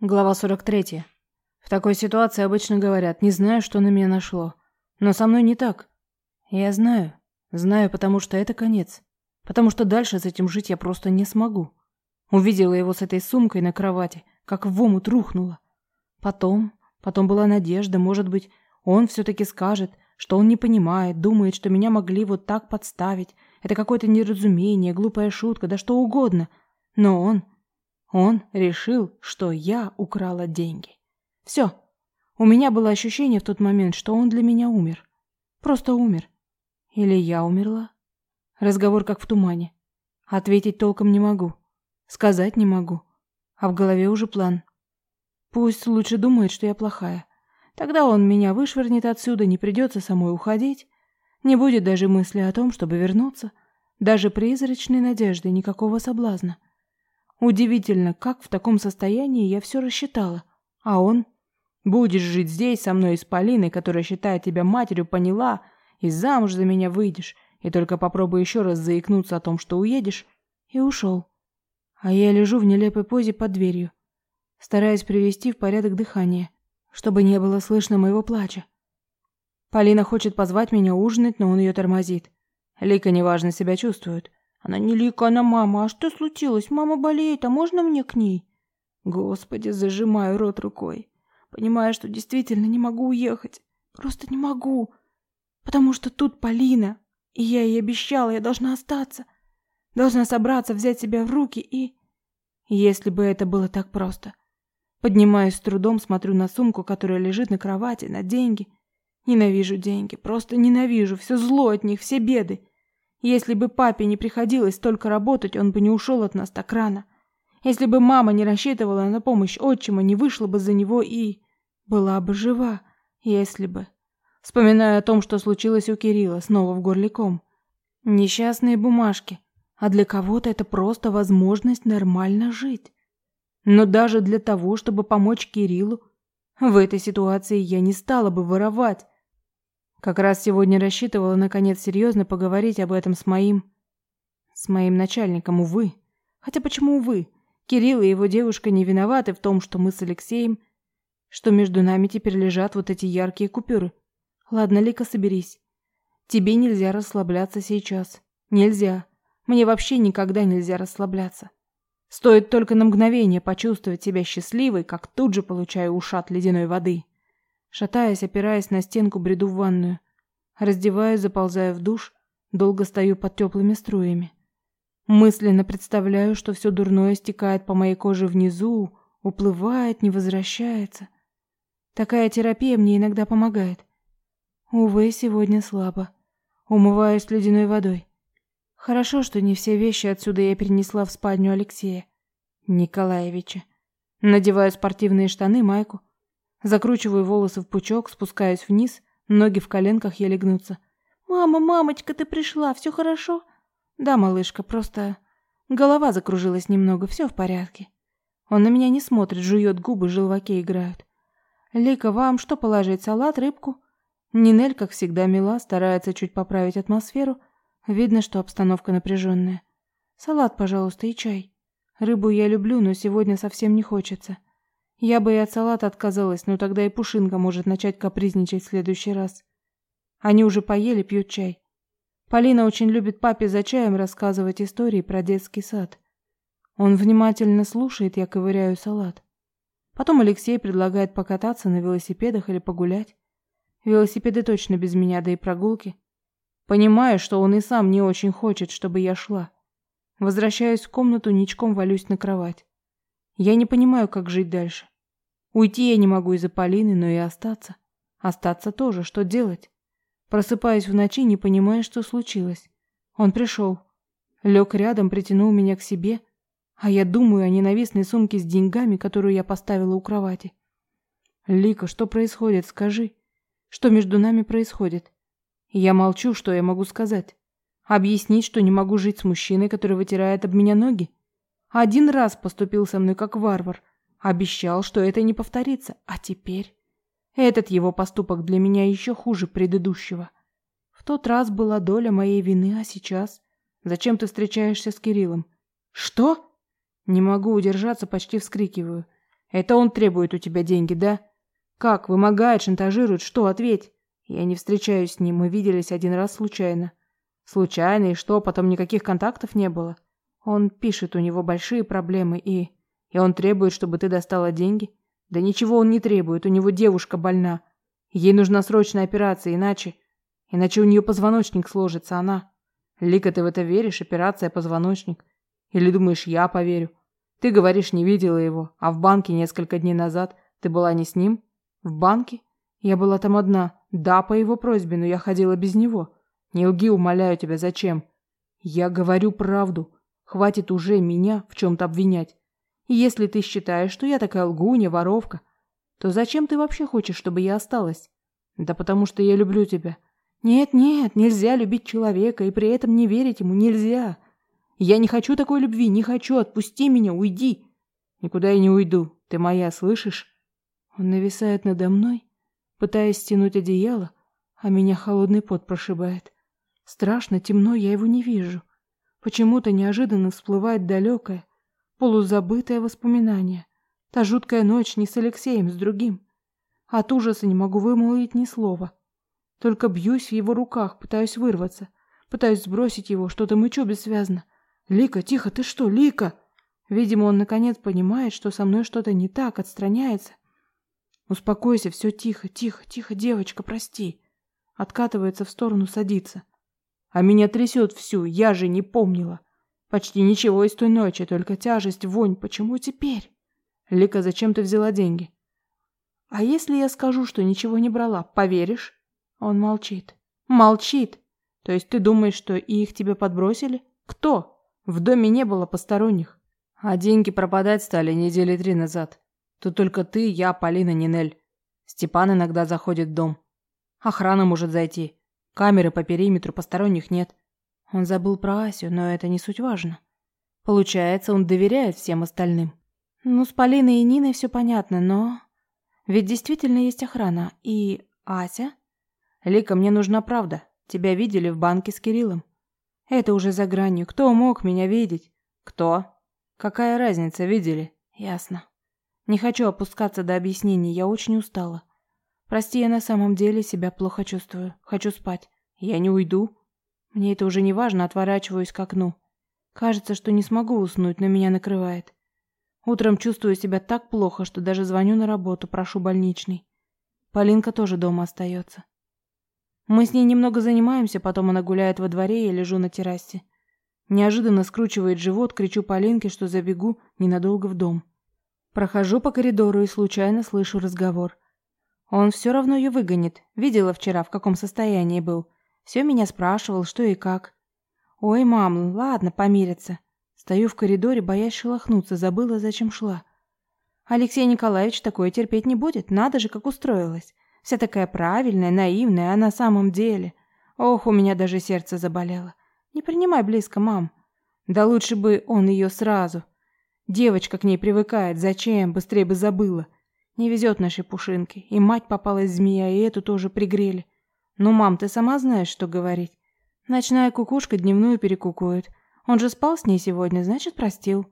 Глава 43. В такой ситуации обычно говорят, не знаю, что на меня нашло. Но со мной не так. Я знаю. Знаю, потому что это конец. Потому что дальше с этим жить я просто не смогу. Увидела его с этой сумкой на кровати, как в омут рухнула. Потом, потом была надежда, может быть, он все-таки скажет, что он не понимает, думает, что меня могли вот так подставить. Это какое-то неразумение, глупая шутка, да что угодно. Но он он решил, что я украла деньги. Все. У меня было ощущение в тот момент, что он для меня умер. Просто умер. Или я умерла? Разговор как в тумане. Ответить толком не могу. Сказать не могу. А в голове уже план. Пусть лучше думает, что я плохая. Тогда он меня вышвырнет отсюда, не придется самой уходить. Не будет даже мысли о том, чтобы вернуться. Даже призрачной надежды, никакого соблазна. Удивительно, как в таком состоянии я все рассчитала. А он? Будешь жить здесь со мной и с Полиной, которая считает тебя матерью, поняла, и замуж за меня выйдешь, и только попробуй еще раз заикнуться о том, что уедешь. И ушел. А я лежу в нелепой позе под дверью, стараясь привести в порядок дыхание, чтобы не было слышно моего плача. Полина хочет позвать меня ужинать, но он ее тормозит. Лика неважно себя чувствует. Она не Лика, она мама. А что случилось? Мама болеет, а можно мне к ней? Господи, зажимаю рот рукой. Понимаю, что действительно не могу уехать. Просто не могу. Потому что тут Полина. И я ей обещала, я должна остаться. Должна собраться, взять себя в руки и... Если бы это было так просто. Поднимаюсь с трудом, смотрю на сумку, которая лежит на кровати, на деньги. Ненавижу деньги, просто ненавижу. Все зло от них, все беды. Если бы папе не приходилось столько работать, он бы не ушел от нас так рано. Если бы мама не рассчитывала на помощь отчима, не вышла бы за него и... Была бы жива, если бы... Вспоминаю о том, что случилось у Кирилла, снова в горле ком. Несчастные бумажки. А для кого-то это просто возможность нормально жить. Но даже для того, чтобы помочь Кириллу, в этой ситуации я не стала бы воровать. Как раз сегодня рассчитывала наконец серьезно поговорить об этом с моим... С моим начальником, увы. Хотя почему увы? Кирилл и его девушка не виноваты в том, что мы с Алексеем... Что между нами теперь лежат вот эти яркие купюры. Ладно, Лика, соберись. Тебе нельзя расслабляться сейчас. Нельзя. Мне вообще никогда нельзя расслабляться. Стоит только на мгновение почувствовать себя счастливой, как тут же получаю ушат ледяной воды. Шатаясь, опираясь на стенку, бреду в ванную. Раздеваюсь, заползаю в душ, долго стою под теплыми струями. Мысленно представляю, что все дурное стекает по моей коже внизу, уплывает, не возвращается. Такая терапия мне иногда помогает. Увы, сегодня слабо. Умываюсь ледяной водой. Хорошо, что не все вещи отсюда я перенесла в спальню Алексея Николаевича. Надеваю спортивные штаны, майку, Закручиваю волосы в пучок, спускаюсь вниз, ноги в коленках еле гнутся. «Мама, мамочка, ты пришла, все хорошо?» «Да, малышка, просто...» Голова закружилась немного, все в порядке. Он на меня не смотрит, жует губы, желваки играют. «Лика, вам что положить, салат, рыбку?» Нинель, как всегда, мила, старается чуть поправить атмосферу. Видно, что обстановка напряженная. «Салат, пожалуйста, и чай. Рыбу я люблю, но сегодня совсем не хочется. Я бы и от салата отказалась, но тогда и Пушинка может начать капризничать в следующий раз. Они уже поели, пьют чай. Полина очень любит папе за чаем рассказывать истории про детский сад. Он внимательно слушает, я ковыряю салат. Потом Алексей предлагает покататься на велосипедах или погулять. Велосипеды точно без меня, да и прогулки. Понимаю, что он и сам не очень хочет, чтобы я шла. Возвращаюсь в комнату, ничком валюсь на кровать. Я не понимаю, как жить дальше. Уйти я не могу из-за Полины, но и остаться. Остаться тоже, что делать? Просыпаюсь в ночи, не понимая, что случилось. Он пришел. Лег рядом, притянул меня к себе, а я думаю о ненавистной сумке с деньгами, которую я поставила у кровати. Лика, что происходит, скажи. Что между нами происходит? Я молчу, что я могу сказать? Объяснить, что не могу жить с мужчиной, который вытирает об меня ноги? Один раз поступил со мной как варвар, обещал, что это не повторится, а теперь этот его поступок для меня еще хуже предыдущего. В тот раз была доля моей вины, а сейчас зачем ты встречаешься с Кириллом? Что? Не могу удержаться, почти вскрикиваю. Это он требует у тебя деньги, да? Как? Вымогает, шантажирует? Что? Ответь. Я не встречаюсь с ним, мы виделись один раз случайно. Случайно, и что, потом никаких контактов не было? Он пишет, у него большие проблемы, и... И он требует, чтобы ты достала деньги? Да ничего он не требует, у него девушка больна. Ей нужна срочная операция, иначе... Иначе у нее позвоночник сложится, она... Лика, ты в это веришь? Операция позвоночник. Или думаешь, я поверю? Ты говоришь, не видела его, а в банке несколько дней назад ты была не с ним? В банке? Я была там одна. Да, по его просьбе, но я ходила без него. Не лги, умоляю тебя, зачем? Я говорю правду. Хватит уже меня в чем-то обвинять. И если ты считаешь, что я такая лгуня, воровка, то зачем ты вообще хочешь, чтобы я осталась? Да потому что я люблю тебя. Нет, нет, нельзя любить человека и при этом не верить ему нельзя. Я не хочу такой любви, не хочу, отпусти меня, уйди. Никуда я не уйду. Ты моя, слышишь? Он нависает надо мной, пытаясь стянуть одеяло, а меня холодный пот прошибает. Страшно, темно, я его не вижу. Почему-то неожиданно всплывает далекое, полузабытое воспоминание. Та жуткая ночь не с Алексеем, с другим. От ужаса не могу вымолвить ни слова. Только бьюсь в его руках, пытаюсь вырваться, пытаюсь сбросить его, что-то мычу бессвязно. Лика, тихо, ты что, Лика? Видимо, он наконец понимает, что со мной что-то не так, отстраняется. Успокойся, все тихо, тихо, тихо, девочка, прости. Откатывается в сторону, садится. А меня трясет всю, я же не помнила. Почти ничего из той ночи, только тяжесть, вонь. Почему теперь? Лика, зачем ты взяла деньги? А если я скажу, что ничего не брала, поверишь? Он молчит. Молчит. То есть ты думаешь, что и их тебе подбросили? Кто? В доме не было посторонних. А деньги пропадать стали недели три назад. Тут только ты, я, Полина, Нинель. Степан иногда заходит в дом. Охрана может зайти. Камеры по периметру, посторонних нет. Он забыл про Асю, но это не суть важно. Получается, он доверяет всем остальным. Ну, с Полиной и Ниной все понятно, но... Ведь действительно есть охрана. И Ася? Лика, мне нужна правда. Тебя видели в банке с Кириллом. Это уже за гранью. Кто мог меня видеть? Кто? Какая разница, видели? Ясно. Не хочу опускаться до объяснений, я очень устала. Прости, я на самом деле себя плохо чувствую. Хочу спать. Я не уйду. Мне это уже не важно, отворачиваюсь к окну. Кажется, что не смогу уснуть, но меня накрывает. Утром чувствую себя так плохо, что даже звоню на работу, прошу больничный. Полинка тоже дома остается. Мы с ней немного занимаемся, потом она гуляет во дворе, я лежу на террасе. Неожиданно скручивает живот, кричу Полинке, что забегу ненадолго в дом. Прохожу по коридору и случайно слышу разговор. Он все равно ее выгонит. Видела вчера, в каком состоянии был. Все меня спрашивал, что и как. Ой, мам, ладно, помирятся. Стою в коридоре, боясь шелохнуться, забыла, зачем шла. Алексей Николаевич такое терпеть не будет, надо же, как устроилась. Вся такая правильная, наивная, а на самом деле... Ох, у меня даже сердце заболело. Не принимай близко, мам. Да лучше бы он ее сразу. Девочка к ней привыкает, зачем, быстрее бы забыла. Не везет нашей Пушинке. И мать попалась змея, и эту тоже пригрели. Ну, мам, ты сама знаешь, что говорить. Ночная кукушка дневную перекукует. Он же спал с ней сегодня, значит, простил.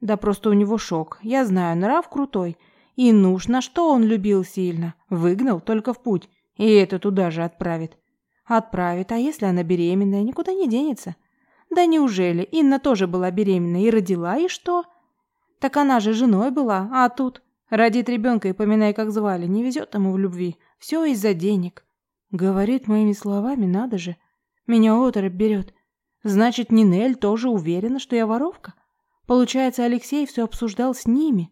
Да просто у него шок. Я знаю, нрав крутой. И нуж, на что он любил сильно. Выгнал только в путь. И это туда же отправит. Отправит, а если она беременная, никуда не денется. Да неужели? Инна тоже была беременна и родила, и что? Так она же женой была, а тут... Родит ребенка и поминай, как звали. Не везет ему в любви. Все из-за денег. Говорит моими словами, надо же. Меня оторопь берет. Значит, Нинель тоже уверена, что я воровка? Получается, Алексей все обсуждал с ними.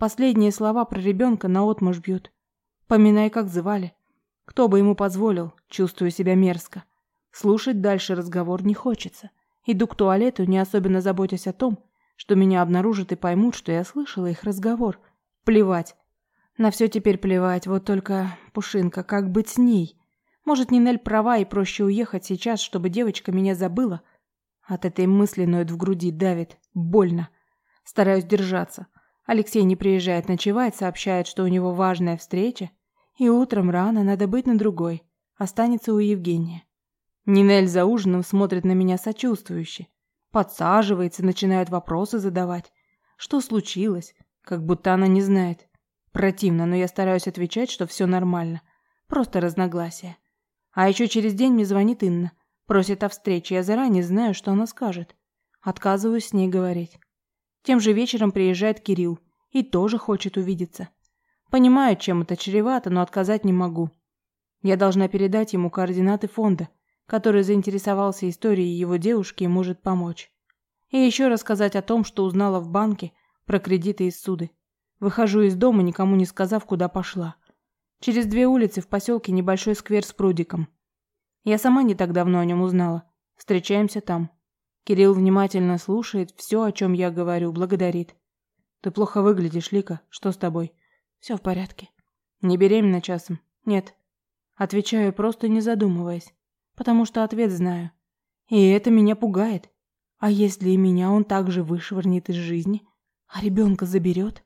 Последние слова про ребенка наотмашь бьют. Поминай, как звали. Кто бы ему позволил, чувствую себя мерзко. Слушать дальше разговор не хочется. Иду к туалету, не особенно заботясь о том, что меня обнаружат и поймут, что я слышала их разговор. Плевать. На все теперь плевать, вот только, Пушинка, как быть с ней? Может, Нинель права и проще уехать сейчас, чтобы девочка меня забыла? От этой мысли ноет в груди, давит. Больно. Стараюсь держаться. Алексей не приезжает ночевать, сообщает, что у него важная встреча, и утром рано надо быть на другой. Останется у Евгения. Нинель за ужином смотрит на меня сочувствующе. Подсаживается, начинает вопросы задавать. Что случилось? Как будто она не знает. Противно, но я стараюсь отвечать, что все нормально. Просто разногласия. А еще через день мне звонит Инна. Просит о встрече. Я заранее знаю, что она скажет. Отказываюсь с ней говорить. Тем же вечером приезжает Кирилл. И тоже хочет увидеться. Понимаю, чем это чревато, но отказать не могу. Я должна передать ему координаты фонда, который заинтересовался историей его девушки и может помочь. И еще рассказать о том, что узнала в банке про кредиты и суды. Выхожу из дома, никому не сказав, куда пошла. Через две улицы в поселке небольшой сквер с прудиком. Я сама не так давно о нем узнала. Встречаемся там. Кирилл внимательно слушает все, о чем я говорю, благодарит. Ты плохо выглядишь, Лика. Что с тобой? Все в порядке. Не беременна часом? Нет. Отвечаю, просто не задумываясь, потому что ответ знаю. И это меня пугает. А если и меня он также вышвырнет из жизни, а ребенка заберет?